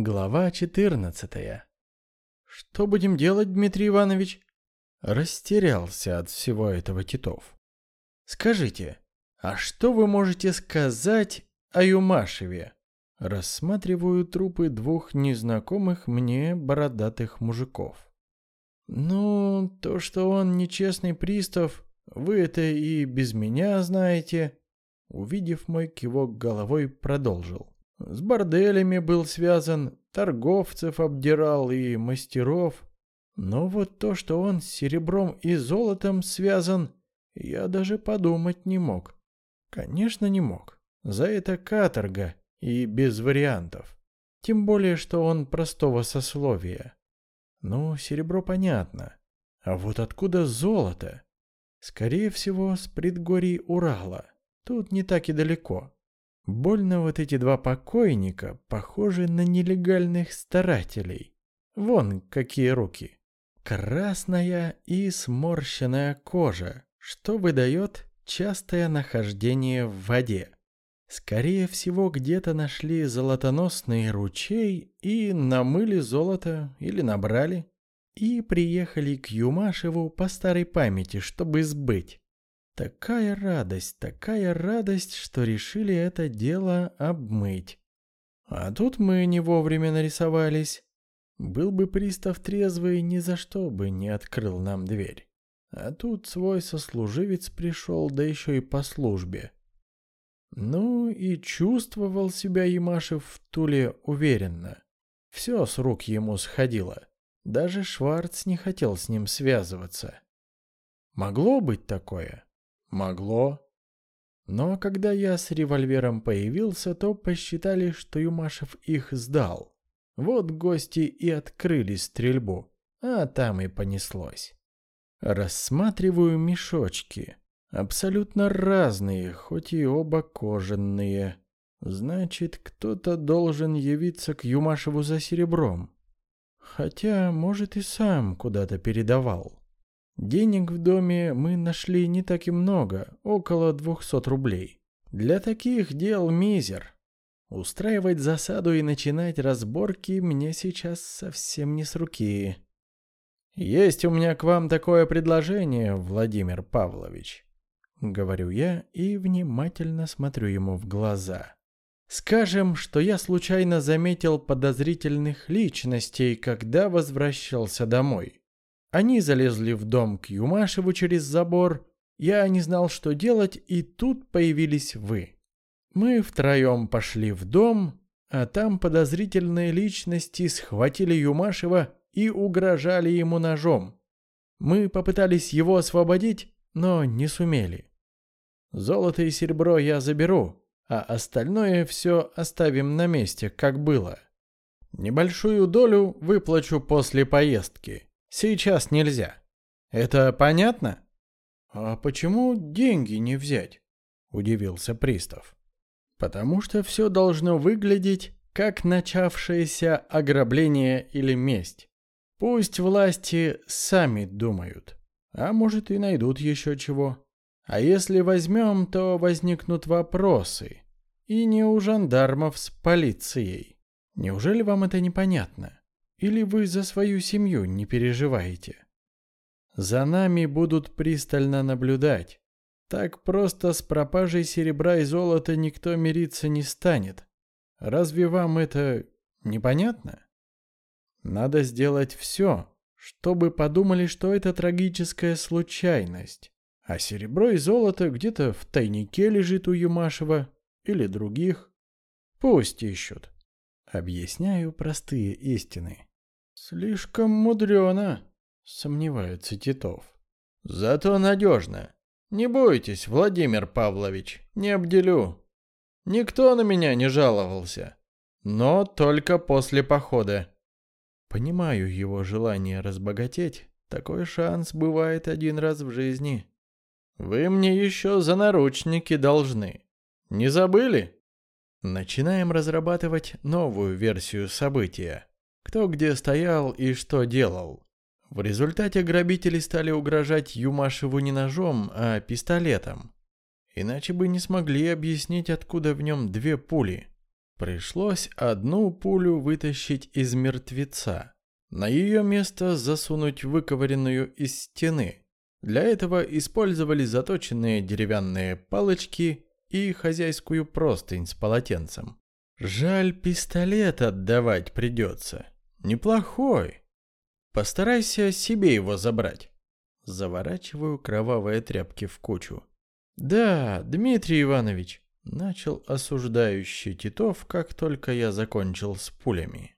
Глава 14. Что будем делать, Дмитрий Иванович? Растерялся от всего этого Титов. Скажите, а что вы можете сказать о Юмашеве? Рассматриваю трупы двух незнакомых мне бородатых мужиков. Ну, то, что он нечестный пристав, вы это и без меня знаете. Увидев мой кивок головой, продолжил. С борделями был связан, торговцев обдирал и мастеров. Но вот то, что он с серебром и золотом связан, я даже подумать не мог. Конечно, не мог. За это каторга и без вариантов. Тем более, что он простого сословия. Ну, серебро понятно. А вот откуда золото? Скорее всего, с предгорий Урала. Тут не так и далеко. Больно вот эти два покойника похожи на нелегальных старателей. Вон какие руки. Красная и сморщенная кожа, что выдает частое нахождение в воде. Скорее всего, где-то нашли золотоносный ручей и намыли золото или набрали. И приехали к Юмашеву по старой памяти, чтобы сбыть. Такая радость, такая радость, что решили это дело обмыть. А тут мы не вовремя нарисовались. Был бы пристав трезвый, ни за что бы не открыл нам дверь. А тут свой сослуживец пришел, да еще и по службе. Ну и чувствовал себя Ямашев в Туле уверенно. Все с рук ему сходило. Даже Шварц не хотел с ним связываться. Могло быть такое? Могло. Но когда я с револьвером появился, то посчитали, что Юмашев их сдал. Вот гости и открыли стрельбу, а там и понеслось. Рассматриваю мешочки. Абсолютно разные, хоть и оба кожаные. Значит, кто-то должен явиться к Юмашеву за серебром. Хотя, может, и сам куда-то передавал. Денег в доме мы нашли не так и много, около 200 рублей. Для таких дел мизер. Устраивать засаду и начинать разборки мне сейчас совсем не с руки. Есть у меня к вам такое предложение, Владимир Павлович. Говорю я и внимательно смотрю ему в глаза. Скажем, что я случайно заметил подозрительных личностей, когда возвращался домой. Они залезли в дом к Юмашеву через забор. Я не знал, что делать, и тут появились вы. Мы втроем пошли в дом, а там подозрительные личности схватили Юмашева и угрожали ему ножом. Мы попытались его освободить, но не сумели. Золото и серебро я заберу, а остальное все оставим на месте, как было. Небольшую долю выплачу после поездки. Сейчас нельзя. Это понятно? А почему деньги не взять? Удивился пристав. Потому что все должно выглядеть как начавшееся ограбление или месть. Пусть власти сами думают, а может и найдут еще чего. А если возьмем, то возникнут вопросы. И не у жандармов с полицией. Неужели вам это непонятно? Или вы за свою семью не переживаете? За нами будут пристально наблюдать. Так просто с пропажей серебра и золота никто мириться не станет. Разве вам это непонятно? Надо сделать все, чтобы подумали, что это трагическая случайность. А серебро и золото где-то в тайнике лежит у Юмашева или других. Пусть ищут. Объясняю простые истины. «Слишком мудрено», — сомневается Титов. «Зато надежно. Не бойтесь, Владимир Павлович, не обделю. Никто на меня не жаловался. Но только после похода». Понимаю его желание разбогатеть. Такой шанс бывает один раз в жизни. Вы мне еще за наручники должны. Не забыли? Начинаем разрабатывать новую версию события кто где стоял и что делал. В результате грабители стали угрожать Юмашеву не ножом, а пистолетом. Иначе бы не смогли объяснить, откуда в нем две пули. Пришлось одну пулю вытащить из мертвеца. На ее место засунуть выковыренную из стены. Для этого использовали заточенные деревянные палочки и хозяйскую простынь с полотенцем. Жаль, пистолет отдавать придется. Неплохой. Постарайся себе его забрать. Заворачиваю кровавые тряпки в кучу. Да, Дмитрий Иванович, начал осуждающий Титов, как только я закончил с пулями.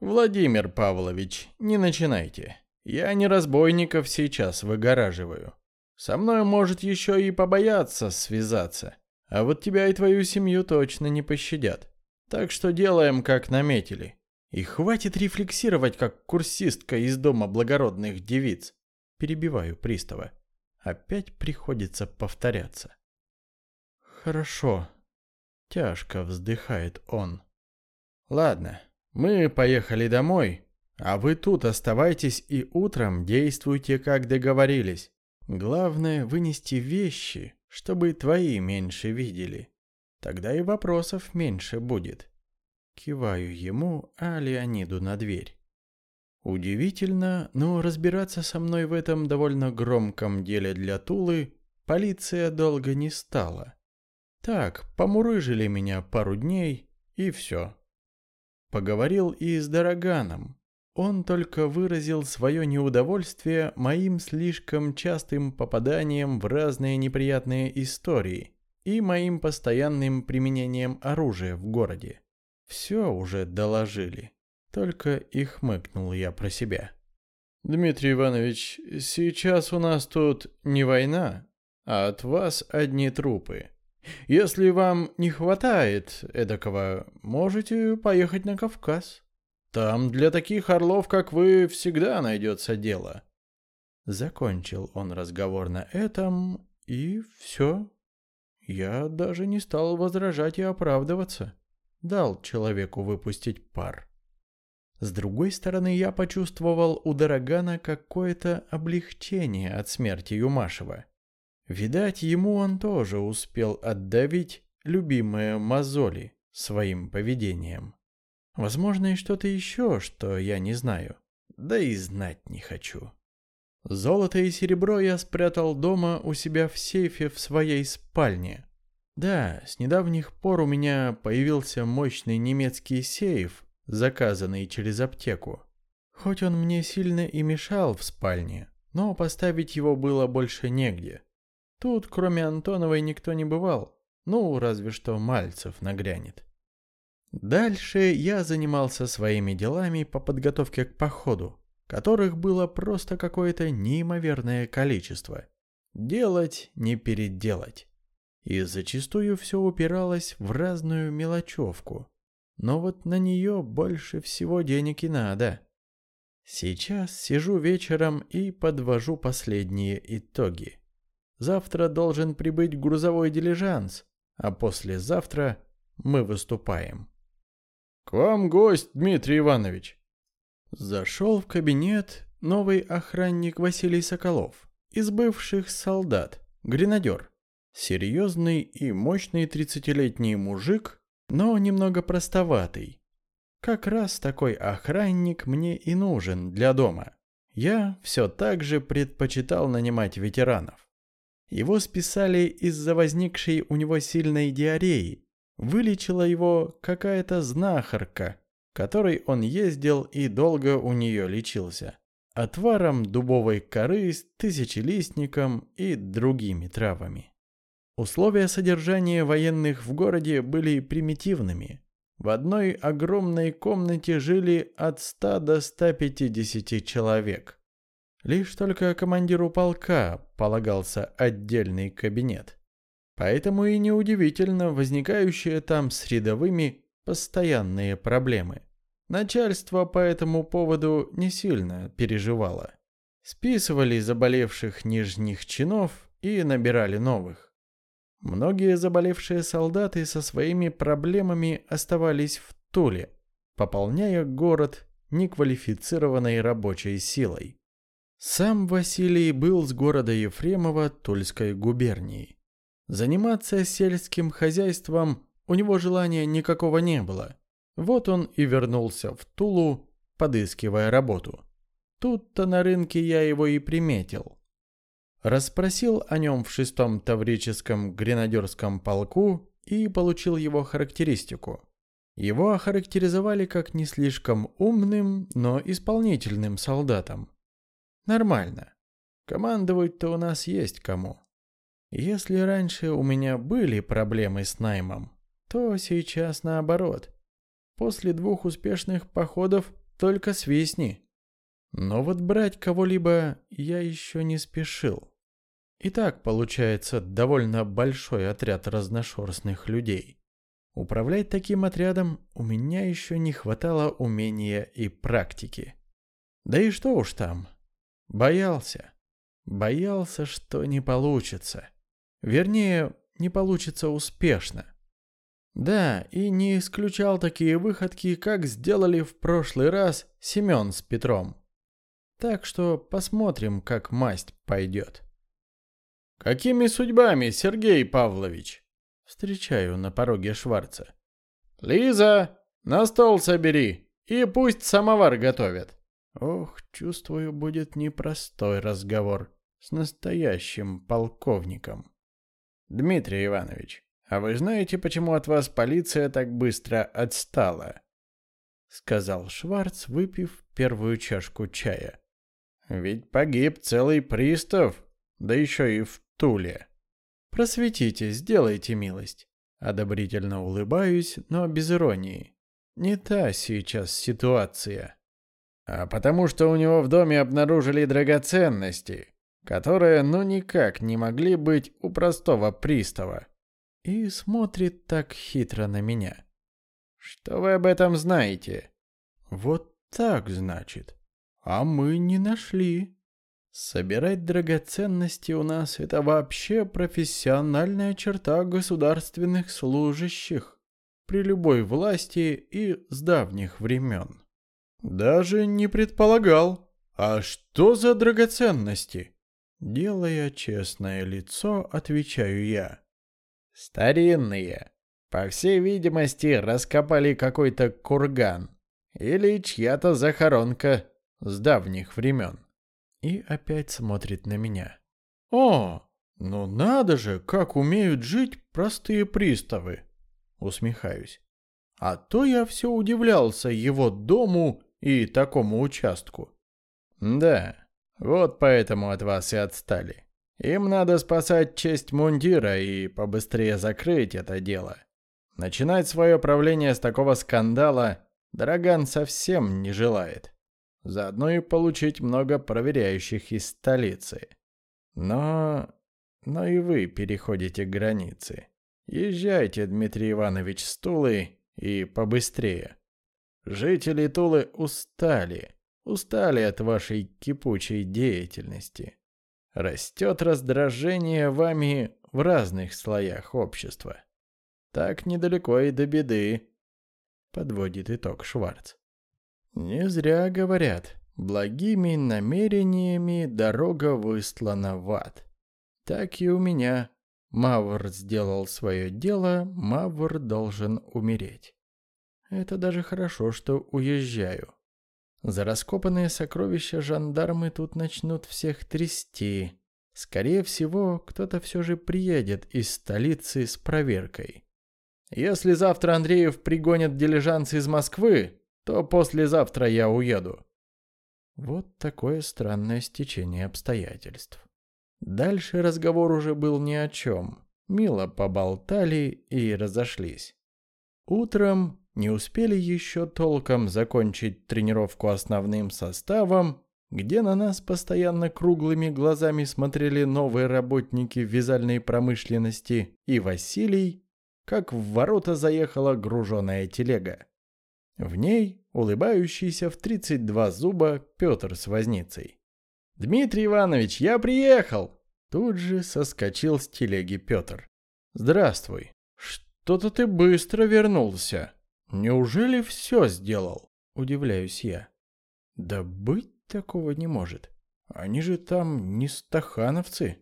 Владимир Павлович, не начинайте. Я не разбойников сейчас выгораживаю. Со мной может еще и побояться связаться. А вот тебя и твою семью точно не пощадят. Так что делаем, как наметили. И хватит рефлексировать, как курсистка из дома благородных девиц. Перебиваю пристава. Опять приходится повторяться. Хорошо. Тяжко вздыхает он. Ладно, мы поехали домой, а вы тут оставайтесь и утром действуйте, как договорились. Главное вынести вещи, чтобы твои меньше видели. Тогда и вопросов меньше будет. Киваю ему, а Леониду на дверь. Удивительно, но разбираться со мной в этом довольно громком деле для Тулы полиция долго не стала. Так, помурыжили меня пару дней, и все. Поговорил и с Дороганом. Он только выразил свое неудовольствие моим слишком частым попаданием в разные неприятные истории и моим постоянным применением оружия в городе. Все уже доложили. Только и хмыкнул я про себя. «Дмитрий Иванович, сейчас у нас тут не война, а от вас одни трупы. Если вам не хватает эдакого, можете поехать на Кавказ. Там для таких орлов, как вы, всегда найдется дело. Закончил он разговор на этом, и все. Я даже не стал возражать и оправдываться. Дал человеку выпустить пар. С другой стороны, я почувствовал у Дорогана какое-то облегчение от смерти Юмашева. Видать, ему он тоже успел отдавить любимые мозоли своим поведением. Возможно, и что-то еще, что я не знаю. Да и знать не хочу. Золото и серебро я спрятал дома у себя в сейфе в своей спальне. Да, с недавних пор у меня появился мощный немецкий сейф, заказанный через аптеку. Хоть он мне сильно и мешал в спальне, но поставить его было больше негде. Тут, кроме Антоновой, никто не бывал. Ну, разве что Мальцев нагрянет. Дальше я занимался своими делами по подготовке к походу, которых было просто какое-то неимоверное количество. Делать, не переделать. И зачастую все упиралось в разную мелочевку. Но вот на нее больше всего денег и надо. Сейчас сижу вечером и подвожу последние итоги. Завтра должен прибыть грузовой дилижанс, а послезавтра мы выступаем. «К вам гость, Дмитрий Иванович!» Зашел в кабинет новый охранник Василий Соколов, из бывших солдат, гренадер. Серьезный и мощный тридцатилетний мужик, но немного простоватый. Как раз такой охранник мне и нужен для дома. Я все так же предпочитал нанимать ветеранов. Его списали из-за возникшей у него сильной диареи, Вылечила его какая-то знахарка, которой он ездил и долго у нее лечился. Отваром дубовой коры с тысячелистником и другими травами. Условия содержания военных в городе были примитивными. В одной огромной комнате жили от 100 до 150 человек. Лишь только командиру полка полагался отдельный кабинет. Поэтому и неудивительно возникающие там с рядовыми постоянные проблемы. Начальство по этому поводу не сильно переживало. Списывали заболевших нижних чинов и набирали новых. Многие заболевшие солдаты со своими проблемами оставались в Туле, пополняя город неквалифицированной рабочей силой. Сам Василий был с города Ефремова Тульской губернии. Заниматься сельским хозяйством у него желания никакого не было. Вот он и вернулся в Тулу, подыскивая работу. Тут-то на рынке я его и приметил. Расспросил о нем в шестом Таврическом гренадерском полку и получил его характеристику. Его охарактеризовали как не слишком умным, но исполнительным солдатом. Нормально. Командовать-то у нас есть кому. Если раньше у меня были проблемы с наймом, то сейчас наоборот. После двух успешных походов только свистни. Но вот брать кого-либо я еще не спешил. И так получается довольно большой отряд разношерстных людей. Управлять таким отрядом у меня еще не хватало умения и практики. Да и что уж там. Боялся. Боялся, что не получится. Вернее, не получится успешно. Да, и не исключал такие выходки, как сделали в прошлый раз Семен с Петром. Так что посмотрим, как масть пойдет. «Какими судьбами, Сергей Павлович?» Встречаю на пороге Шварца. «Лиза, на стол собери, и пусть самовар готовят». Ох, чувствую, будет непростой разговор с настоящим полковником. Дмитрий Иванович, а вы знаете, почему от вас полиция так быстро отстала? Сказал Шварц, выпив первую чашку чая. Ведь погиб целый пристав, да еще и в Туле. Просветите, сделайте милость. Одобрительно улыбаюсь, но без иронии. Не та сейчас ситуация. А потому что у него в доме обнаружили драгоценности, которые ну никак не могли быть у простого пристава. И смотрит так хитро на меня. Что вы об этом знаете? Вот так, значит. А мы не нашли. Собирать драгоценности у нас это вообще профессиональная черта государственных служащих при любой власти и с давних времен. Даже не предполагал. А что за драгоценности? Делая честное лицо, отвечаю я. Старинные. По всей видимости, раскопали какой-то курган. Или чья-то захоронка с давних времен. И опять смотрит на меня. О, ну надо же, как умеют жить простые приставы. Усмехаюсь. А то я все удивлялся его дому и такому участку. Да, вот поэтому от вас и отстали. Им надо спасать честь мундира и побыстрее закрыть это дело. Начинать свое правление с такого скандала Драган совсем не желает. Заодно и получить много проверяющих из столицы. Но... но и вы переходите границы. Езжайте, Дмитрий Иванович, с Тулы и побыстрее. Жители Тулы устали. Устали от вашей кипучей деятельности. Растет раздражение вами в разных слоях общества. Так недалеко и до беды, подводит итог Шварц. Не зря говорят, благими намерениями дорога выслана в ад. Так и у меня. Мавр сделал свое дело, Мавр должен умереть. Это даже хорошо, что уезжаю. За раскопанные сокровища жандармы тут начнут всех трясти. Скорее всего, кто-то все же приедет из столицы с проверкой. Если завтра Андреев пригонит дилижанс из Москвы, то послезавтра я уеду. Вот такое странное стечение обстоятельств. Дальше разговор уже был ни о чем. Мило поболтали и разошлись. Утром не успели еще толком закончить тренировку основным составом, где на нас постоянно круглыми глазами смотрели новые работники вязальной промышленности и Василий, как в ворота заехала груженная телега. В ней улыбающийся в 32 зуба Петр с возницей. «Дмитрий Иванович, я приехал!» Тут же соскочил с телеги Петр. «Здравствуй. Что-то ты быстро вернулся. Неужели все сделал?» Удивляюсь я. «Да быть такого не может. Они же там не стахановцы».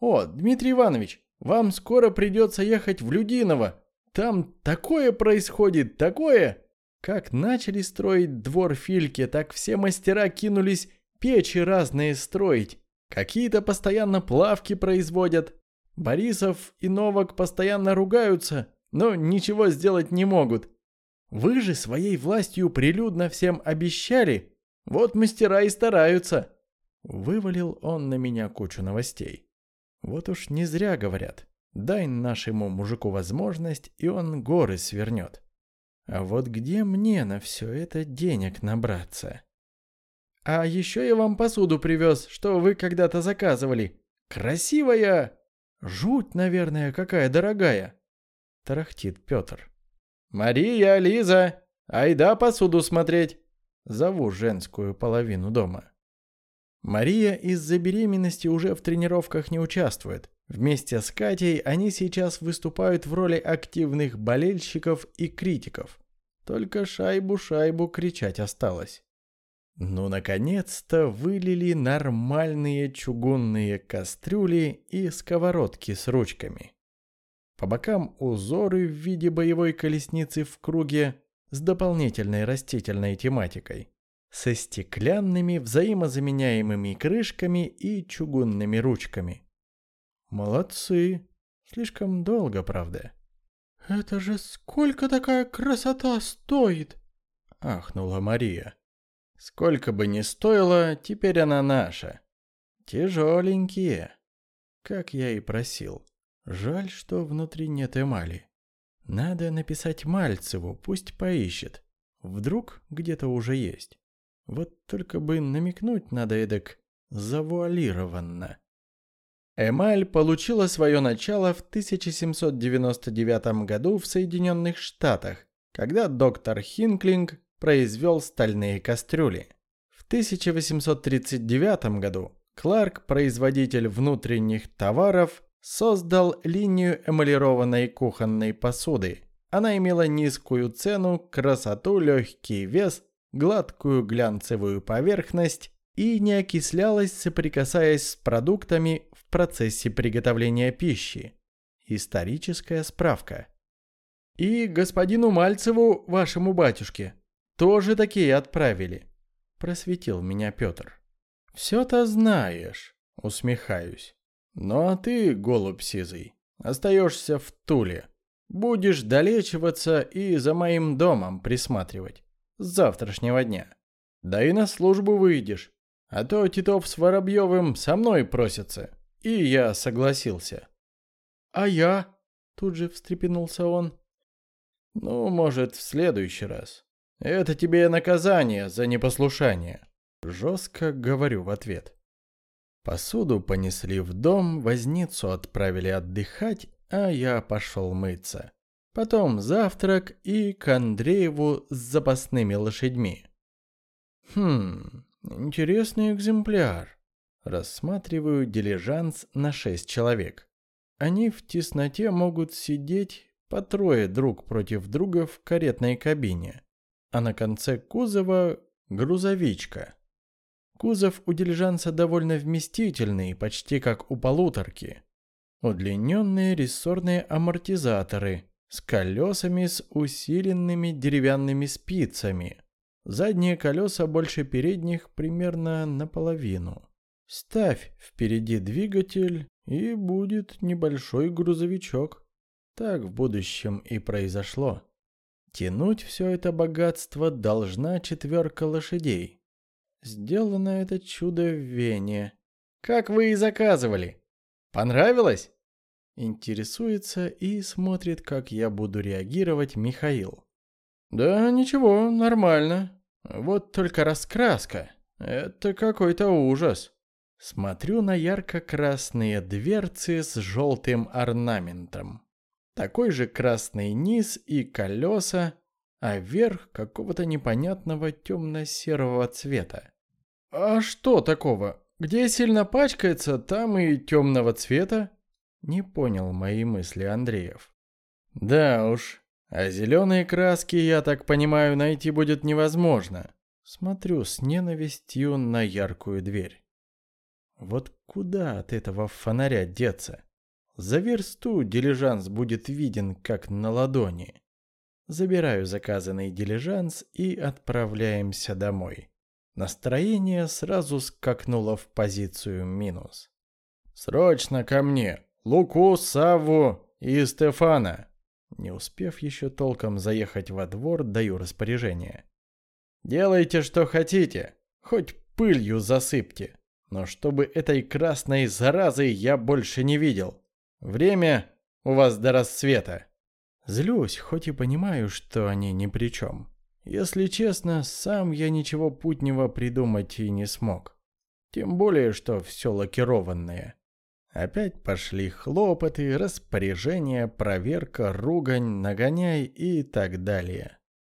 «О, Дмитрий Иванович, вам скоро придется ехать в Людиново там такое происходит, такое! Как начали строить двор Фильки, так все мастера кинулись печи разные строить. Какие-то постоянно плавки производят. Борисов и Новак постоянно ругаются, но ничего сделать не могут. Вы же своей властью прилюдно всем обещали. Вот мастера и стараются. Вывалил он на меня кучу новостей. Вот уж не зря говорят. Дай нашему мужику возможность, и он горы свернет. А вот где мне на все это денег набраться? А еще я вам посуду привез, что вы когда-то заказывали. Красивая! Жуть, наверное, какая дорогая. Тарахтит Петр. Мария, Лиза, айда посуду смотреть. Зову женскую половину дома. Мария из-за беременности уже в тренировках не участвует. Вместе с Катей они сейчас выступают в роли активных болельщиков и критиков. Только шайбу-шайбу кричать осталось. Ну, наконец-то вылили нормальные чугунные кастрюли и сковородки с ручками. По бокам узоры в виде боевой колесницы в круге с дополнительной растительной тематикой, со стеклянными взаимозаменяемыми крышками и чугунными ручками. Молодцы. Слишком долго, правда. «Это же сколько такая красота стоит?» — ахнула Мария. Сколько бы ни стоило, теперь она наша. Тяжеленькие. Как я и просил. Жаль, что внутри нет эмали. Надо написать Мальцеву, пусть поищет. Вдруг где-то уже есть. Вот только бы намекнуть надо эдак завуалированно. Эмаль получила свое начало в 1799 году в Соединенных Штатах, когда доктор Хинклинг произвел стальные кастрюли. В 1839 году Кларк, производитель внутренних товаров, создал линию эмалированной кухонной посуды. Она имела низкую цену, красоту, легкий вес, гладкую глянцевую поверхность и не окислялась, соприкасаясь с продуктами процессе приготовления пищи. Историческая справка. И господину Мальцеву, вашему батюшке, тоже такие отправили. Просветил меня Петр. Все-то знаешь, усмехаюсь. Ну а ты, голубь сизый, остаешься в Туле. Будешь долечиваться и за моим домом присматривать. С завтрашнего дня. Да и на службу выйдешь. А то Титов с Воробьевым со мной просятся. И я согласился. А я? Тут же встрепенулся он. Ну, может, в следующий раз. Это тебе наказание за непослушание. Жестко говорю в ответ. Посуду понесли в дом, возницу отправили отдыхать, а я пошел мыться. Потом завтрак и к Андрееву с запасными лошадьми. Хм, интересный экземпляр. Рассматриваю дилижанс на шесть человек. Они в тесноте могут сидеть по трое друг против друга в каретной кабине а на конце кузова грузовичка. Кузов у дилижанса довольно вместительный, почти как у полуторки. Удлиненные рессорные амортизаторы с колесами с усиленными деревянными спицами. Задние колеса больше передних примерно наполовину. Ставь впереди двигатель, и будет небольшой грузовичок. Так в будущем и произошло. Тянуть все это богатство должна четверка лошадей. Сделано это чудо в Вене. Как вы и заказывали. Понравилось? Интересуется и смотрит, как я буду реагировать Михаил. Да ничего, нормально. Вот только раскраска. Это какой-то ужас. Смотрю на ярко-красные дверцы с желтым орнаментом. Такой же красный низ и колеса, а верх какого-то непонятного темно-серого цвета. А что такого? Где сильно пачкается, там и темного цвета? Не понял мои мысли Андреев. Да уж, а зеленые краски, я так понимаю, найти будет невозможно. Смотрю с ненавистью на яркую дверь. Вот куда от этого фонаря деться? За версту дилижанс будет виден как на ладони. Забираю заказанный дилижанс и отправляемся домой. Настроение сразу скакнуло в позицию минус. «Срочно ко мне! Луку, Савву и Стефана!» Не успев еще толком заехать во двор, даю распоряжение. «Делайте, что хотите, хоть пылью засыпьте, но чтобы этой красной заразы я больше не видел. Время у вас до рассвета». Злюсь, хоть и понимаю, что они ни при чем. Если честно, сам я ничего путнего придумать и не смог. Тем более, что все лакированное. Опять пошли хлопоты, распоряжения, проверка, ругань, нагоняй и так далее.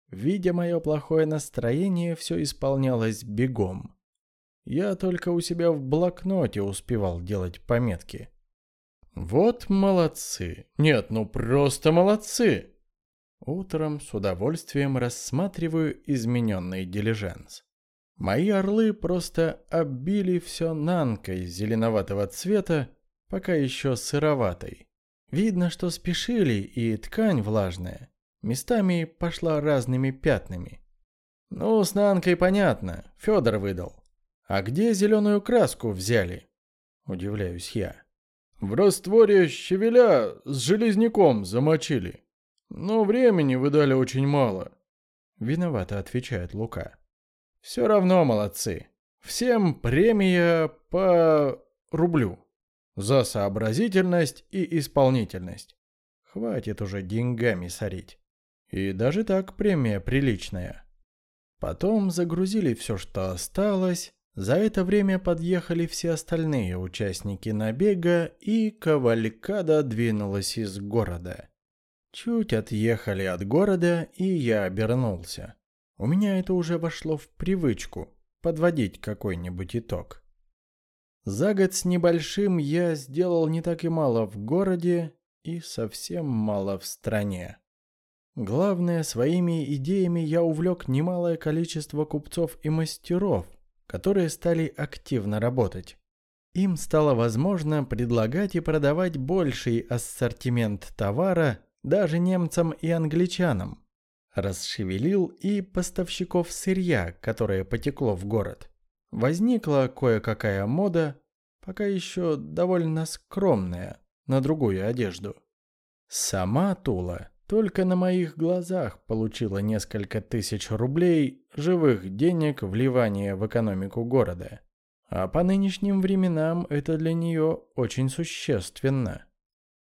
Видя мое плохое настроение, все исполнялось бегом. Я только у себя в блокноте успевал делать пометки. Вот молодцы. Нет, ну просто молодцы. Утром с удовольствием рассматриваю измененный дилижанс. Мои орлы просто оббили все нанкой зеленоватого цвета, пока еще сыроватой. Видно, что спешили, и ткань влажная. Местами пошла разными пятнами. Ну, с нанкой понятно, Федор выдал. А где зеленую краску взяли? Удивляюсь я. В растворе щавеля с железняком замочили. Но времени вы дали очень мало. Виновато отвечает Лука. Все равно молодцы. Всем премия по рублю. За сообразительность и исполнительность. Хватит уже деньгами сорить. И даже так премия приличная. Потом загрузили все, что осталось. За это время подъехали все остальные участники набега, и кавалькада двинулась из города. Чуть отъехали от города, и я обернулся. У меня это уже вошло в привычку – подводить какой-нибудь итог. За год с небольшим я сделал не так и мало в городе и совсем мало в стране. Главное, своими идеями я увлек немалое количество купцов и мастеров, которые стали активно работать. Им стало возможно предлагать и продавать больший ассортимент товара даже немцам и англичанам. Расшевелил и поставщиков сырья, которое потекло в город. Возникла кое-какая мода, пока еще довольно скромная, на другую одежду. Сама Тула только на моих глазах получила несколько тысяч рублей живых денег вливания в экономику города. А по нынешним временам это для нее очень существенно.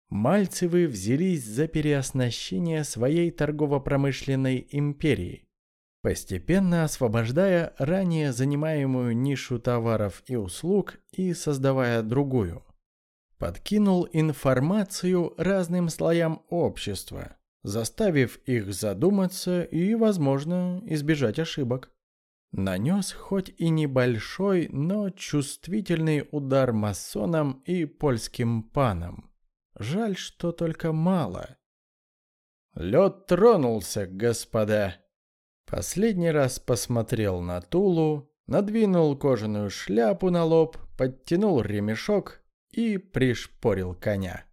Мальцевы взялись за переоснащение своей торгово-промышленной империи, постепенно освобождая ранее занимаемую нишу товаров и услуг и создавая другую. Подкинул информацию разным слоям общества, заставив их задуматься и, возможно, избежать ошибок. Нанес хоть и небольшой, но чувствительный удар масонам и польским панам – Жаль, что только мало. Лед тронулся, господа. Последний раз посмотрел на Тулу, надвинул кожаную шляпу на лоб, подтянул ремешок и пришпорил коня.